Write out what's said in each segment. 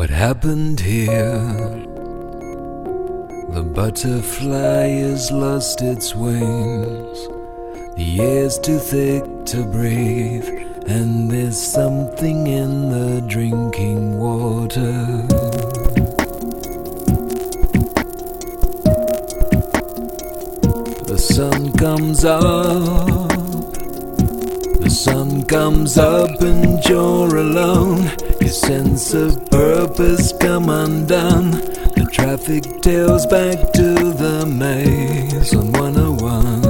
What happened here? The butterfly has lost its wings. The air's too thick to breathe, and there's something in the drinking water. The sun comes up, the sun comes up, and you're alone. Sense of purpose come undone. The traffic tails back to the maze on 101.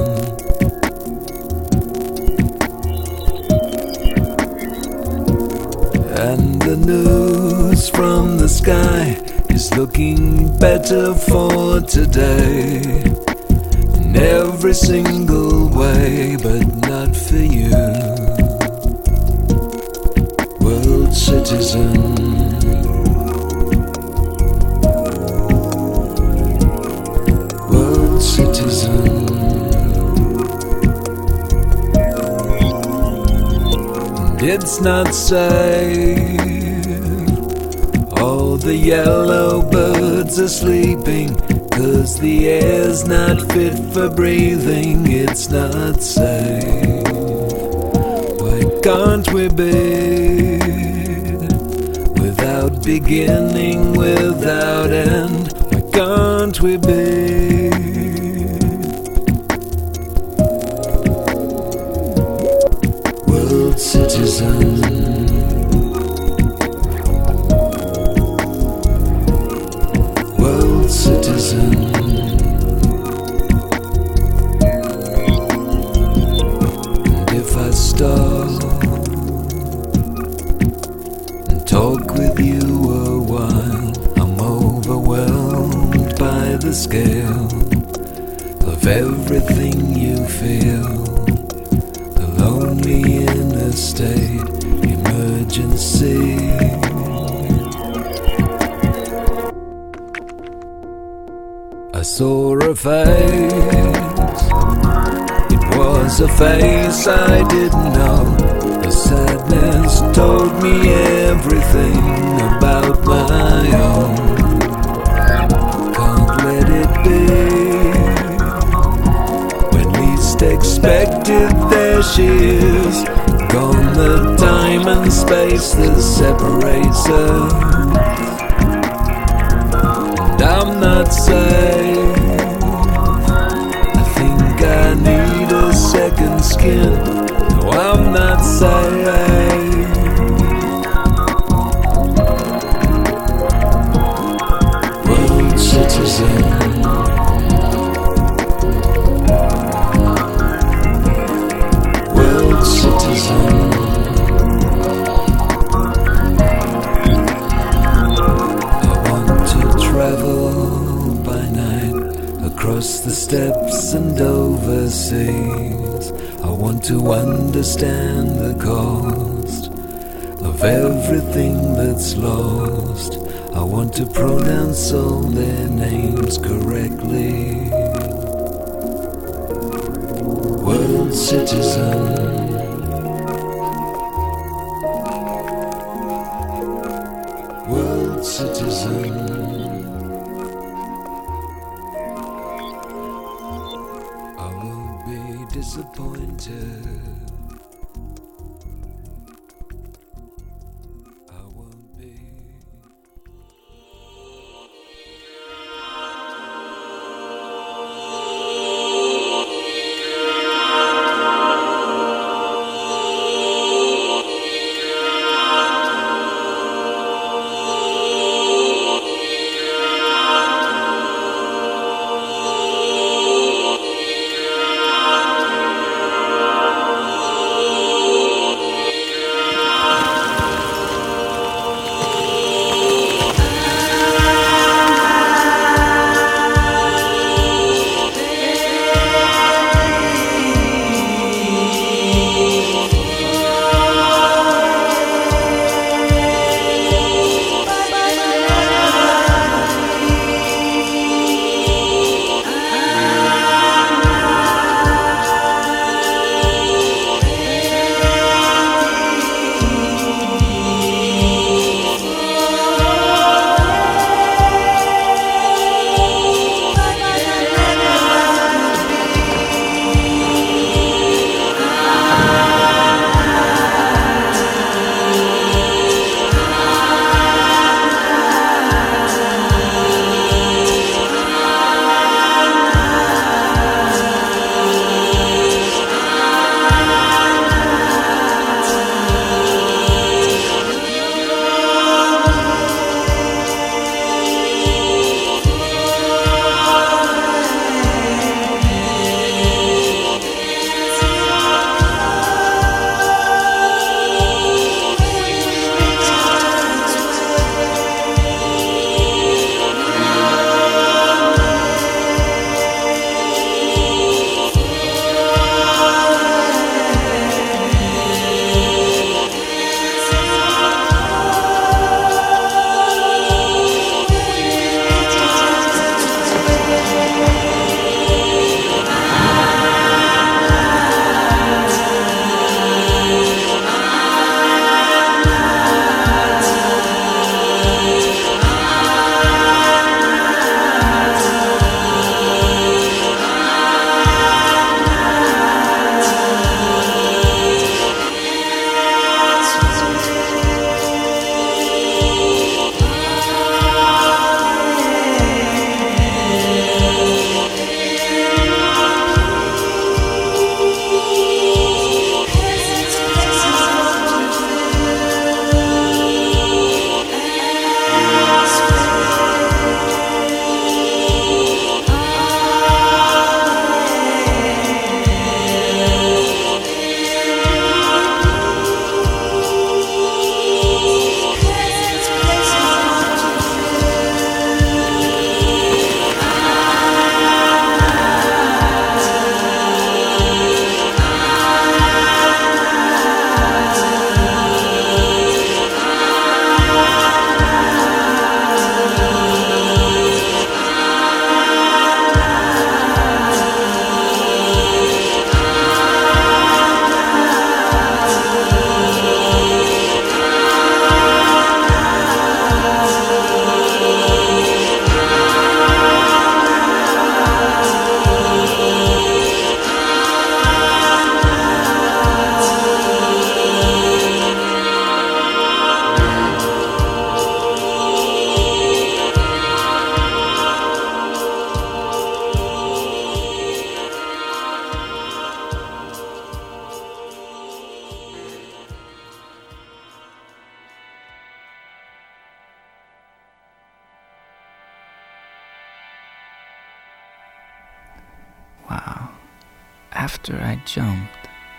And the news from the sky is looking better for today. In every single way, but not for you. Citizen. World citizen. It's not safe. All the yellow birds are sleeping. Cause the air's not fit for breathing. It's not safe. Why can't we be beginning, without end? Why can't we be? World citizen. Of everything you feel. The lonely inner state, emergency. I saw a face. It was a face I didn't know. The sadness told me everything about my own. She is. Gone the time and space that separates us. I'm not safe. I think I need a second skin. No, I'm not safe. To understand the cost of everything that's lost. I want to pronounce all their names correctly. World citizen.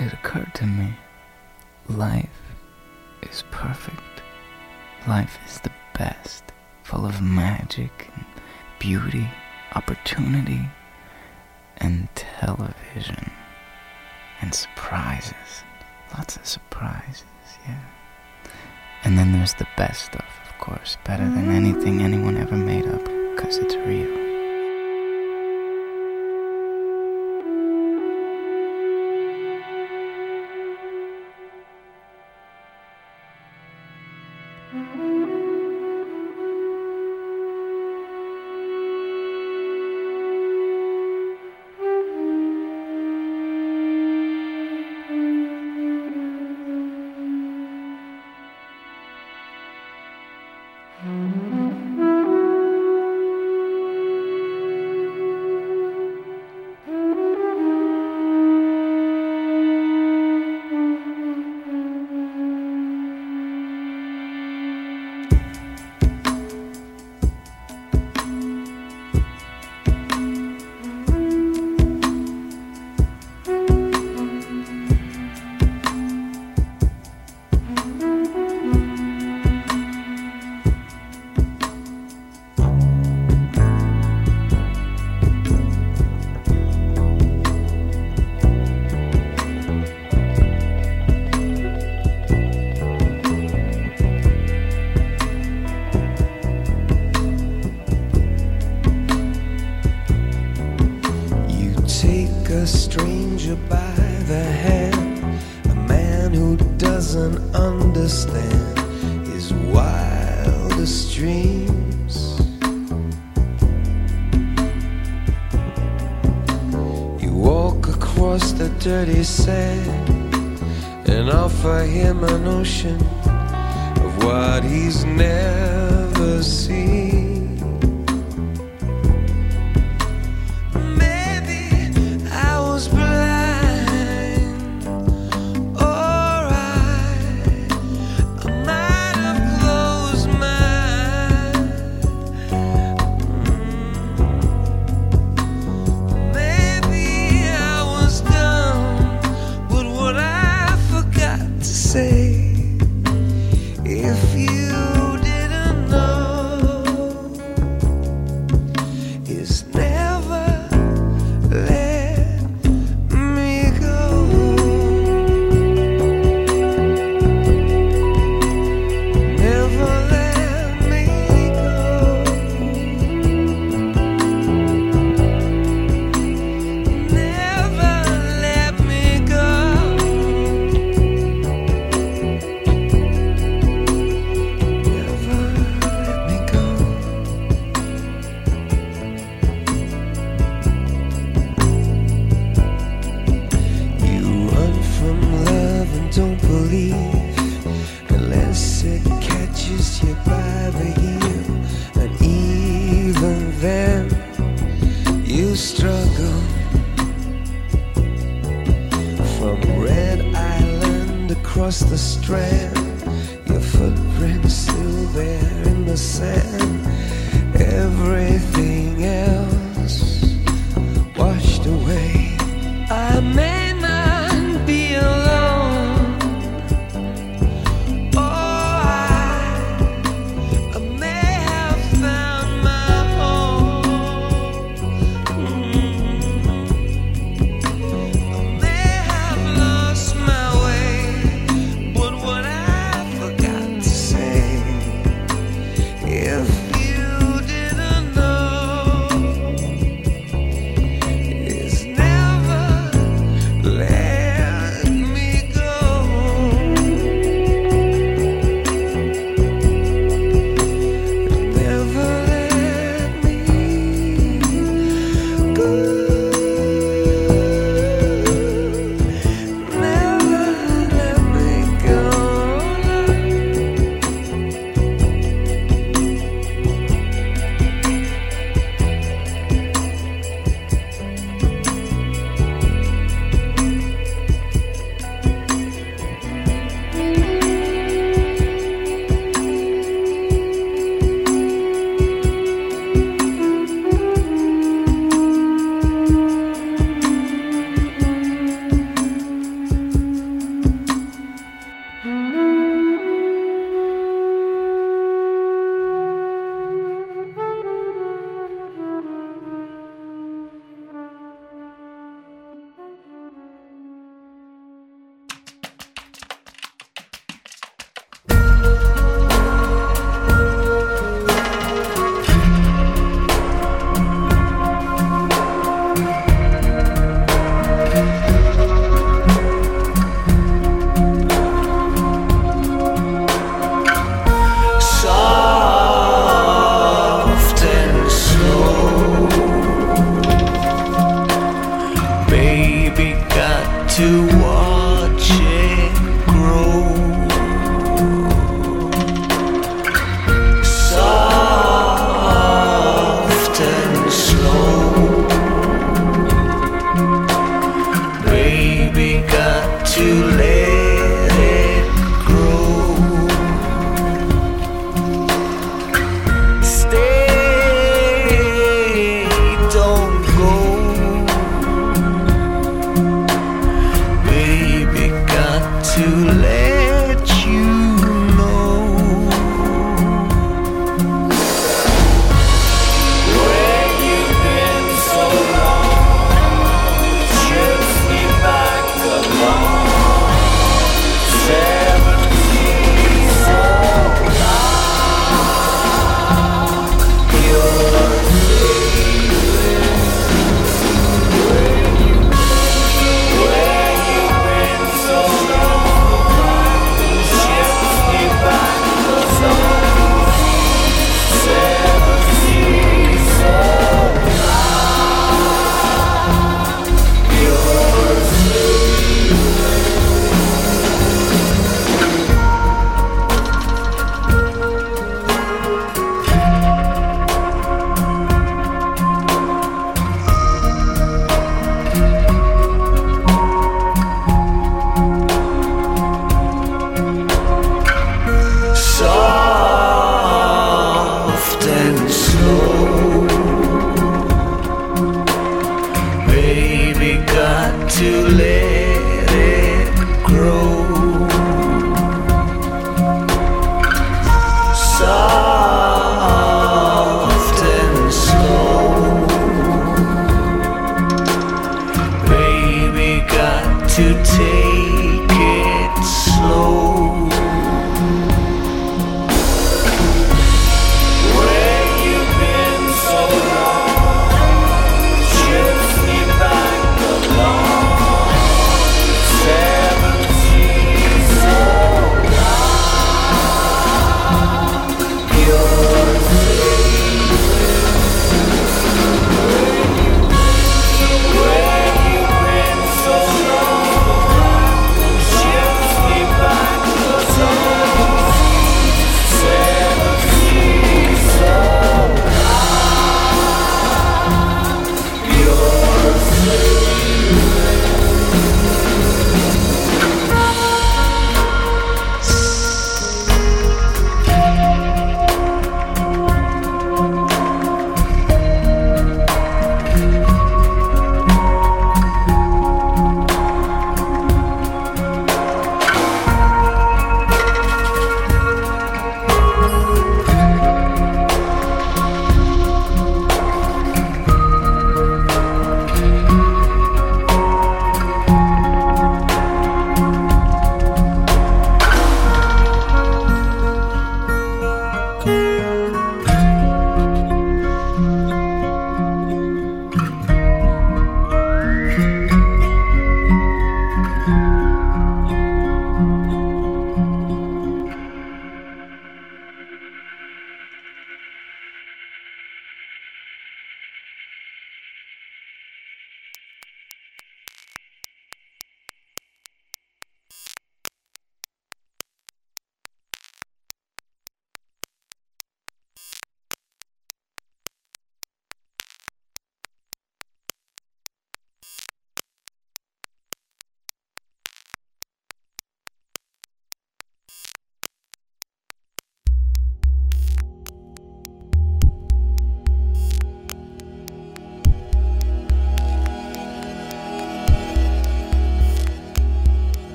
it occurred to me life is perfect. Life is the best, full of magic and beauty, opportunity, and television, and surprises. Lots of surprises, yeah. And then there's the best stuff, of course, better than anything anyone ever made up, because it's real.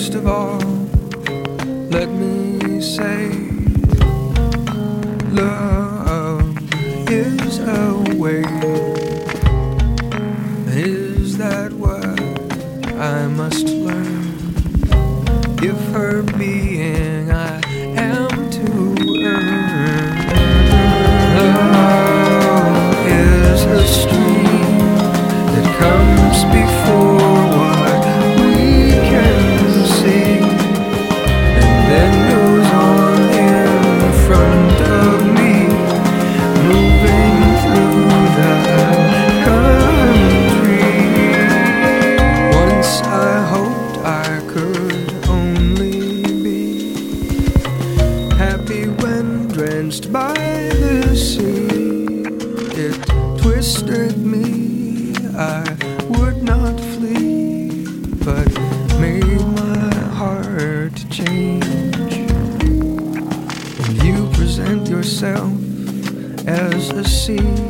First of all, as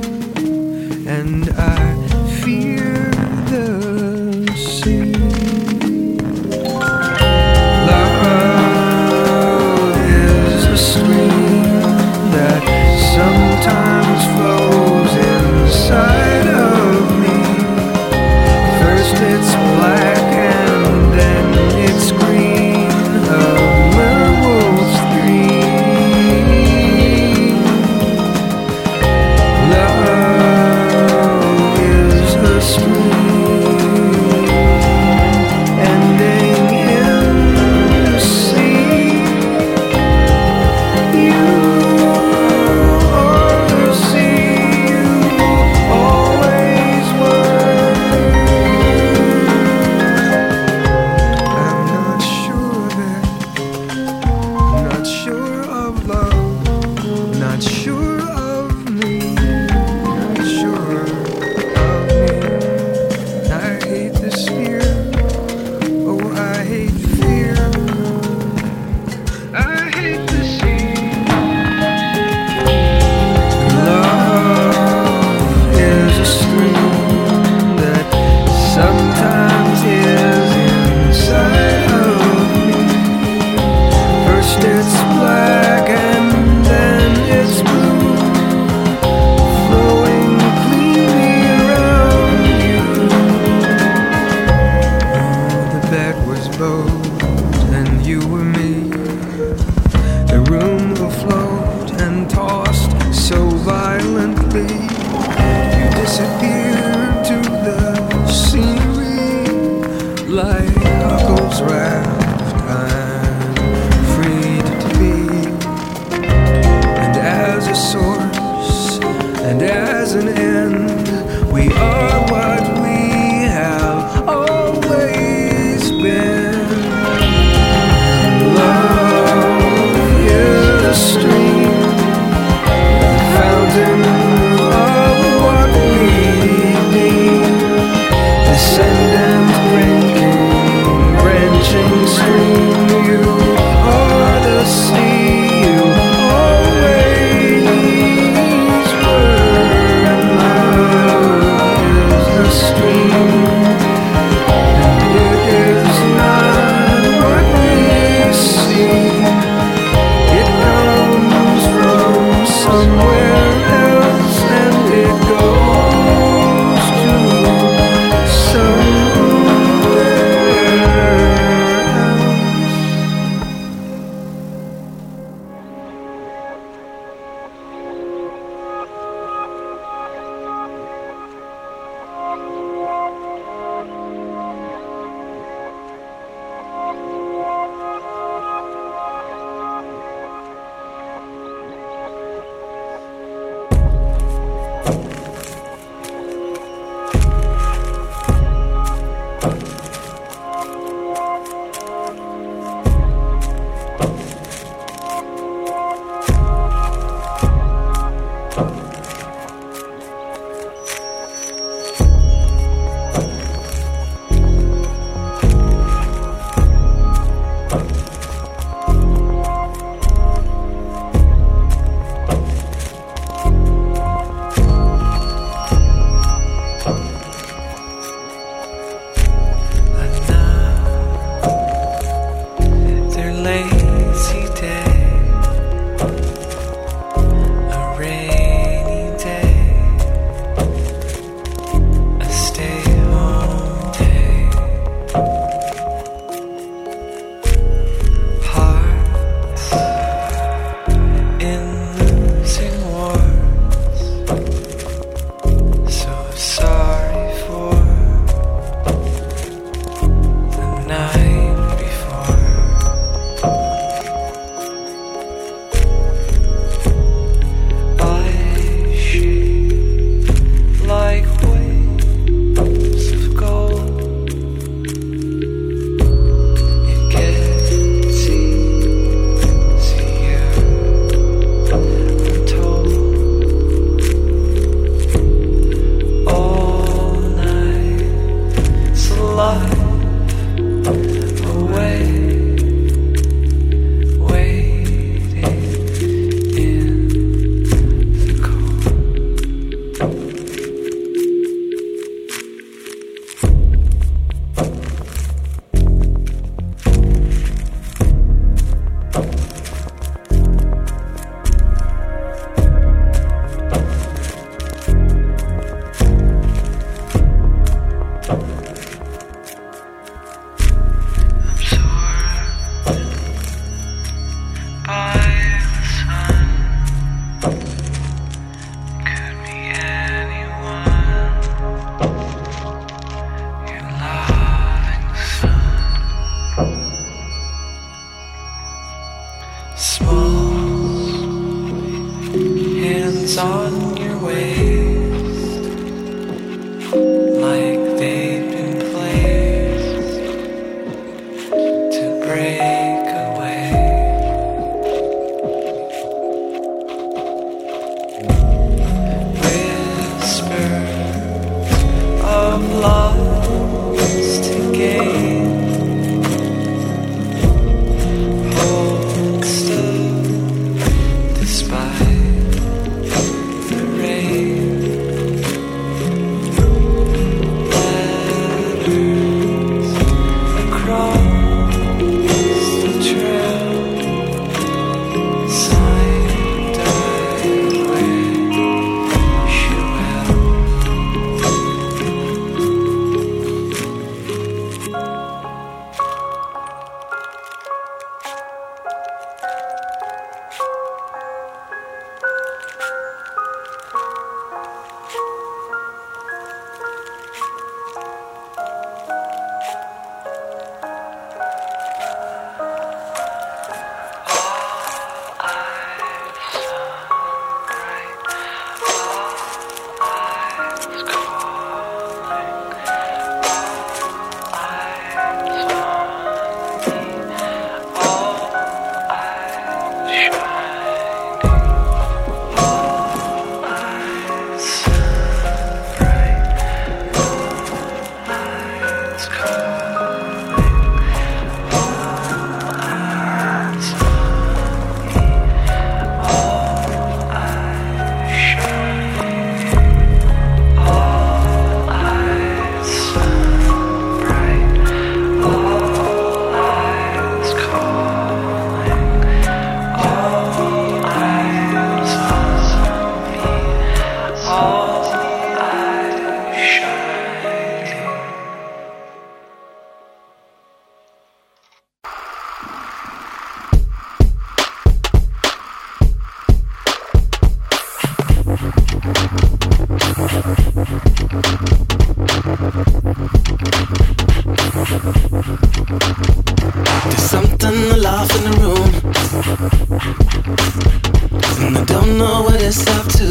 know what it's up to.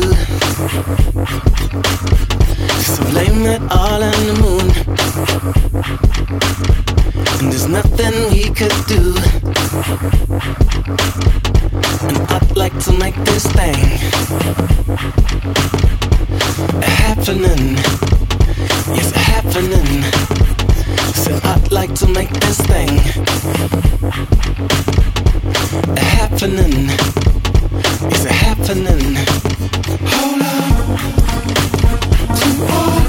So blame it all on the moon. And there's nothing we could do. And I'd like to make this thing happening. It's happening. So I'd like to make this thing happening. Is it happening? Hold on to all.